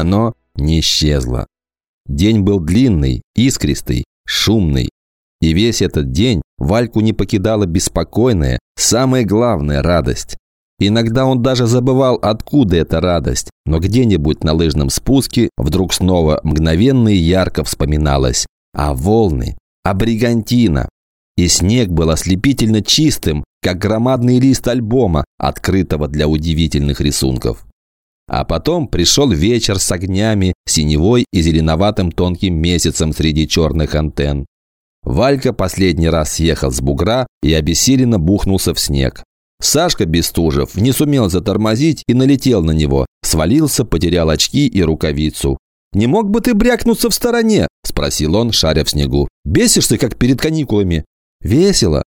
оно не исчезло. День был длинный, искристый, шумный. И весь этот день Вальку не покидала беспокойная, самая главная радость. Иногда он даже забывал, откуда эта радость, но где-нибудь на лыжном спуске вдруг снова мгновенно и ярко вспоминалось. А волны, а бригантина. И снег был ослепительно чистым, как громадный лист альбома, открытого для удивительных рисунков. А потом пришел вечер с огнями, синевой и зеленоватым тонким месяцем среди черных антенн. Валька последний раз съехал с бугра и обессиленно бухнулся в снег. Сашка Бестужев не сумел затормозить и налетел на него, свалился, потерял очки и рукавицу. «Не мог бы ты брякнуться в стороне?» – спросил он, шаря в снегу. «Бесишься, как перед каникулами?» «Весело».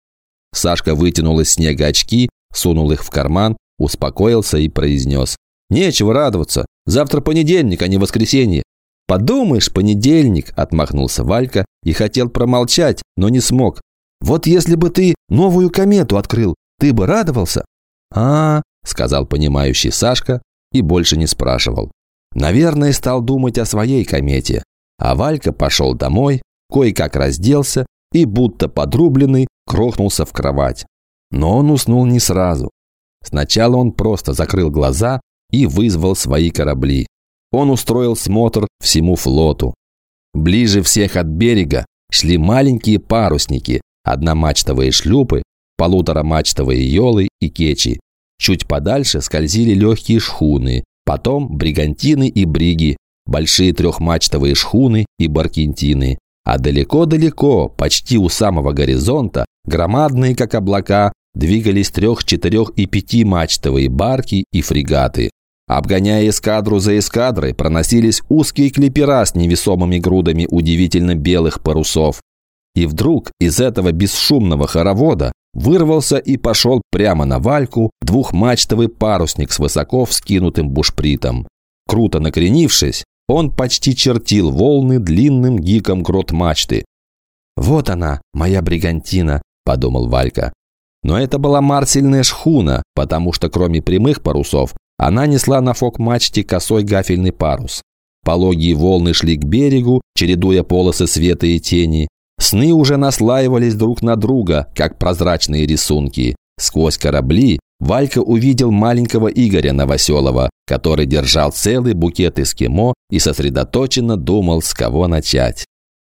Сашка вытянул из снега очки, сунул их в карман, успокоился и произнес. «Нечего радоваться. Завтра понедельник, а не воскресенье». «Подумаешь, понедельник», – отмахнулся Валька и хотел промолчать, но не смог. «Вот если бы ты новую комету открыл, ты бы радовался?» «А, -а – сказал понимающий Сашка и больше не спрашивал. Наверное, стал думать о своей комете. А Валька пошел домой, кое-как разделся и, будто подрубленный, крохнулся в кровать. Но он уснул не сразу. Сначала он просто закрыл глаза и вызвал свои корабли. Он устроил смотр всему флоту. Ближе всех от берега шли маленькие парусники, одномачтовые шлюпы, полуторамачтовые елы и кечи. Чуть подальше скользили легкие шхуны, потом бригантины и бриги, большие трехмачтовые шхуны и баркентины. А далеко-далеко, почти у самого горизонта, громадные, как облака, двигались трех-, четырех- и пятимачтовые барки и фрегаты. Обгоняя эскадру за эскадрой, проносились узкие клипера с невесомыми грудами удивительно белых парусов. И вдруг из этого бесшумного хоровода вырвался и пошел прямо на вальку двухмачтовый парусник с высоко вскинутым бушпритом. Круто накренившись, он почти чертил волны длинным гиком грот мачты. «Вот она, моя бригантина», – подумал Валька. Но это была марсельная шхуна, потому что кроме прямых парусов, она несла на фок-мачте косой гафельный парус. Пологие волны шли к берегу, чередуя полосы света и тени, Сны уже наслаивались друг на друга, как прозрачные рисунки. Сквозь корабли Валька увидел маленького Игоря Новоселова, который держал целый букет эскимо и сосредоточенно думал, с кого начать.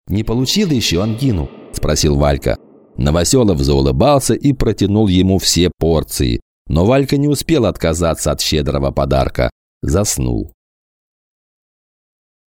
«Не получил еще ангину?» – спросил Валька. Новоселов заулыбался и протянул ему все порции. Но Валька не успел отказаться от щедрого подарка. Заснул.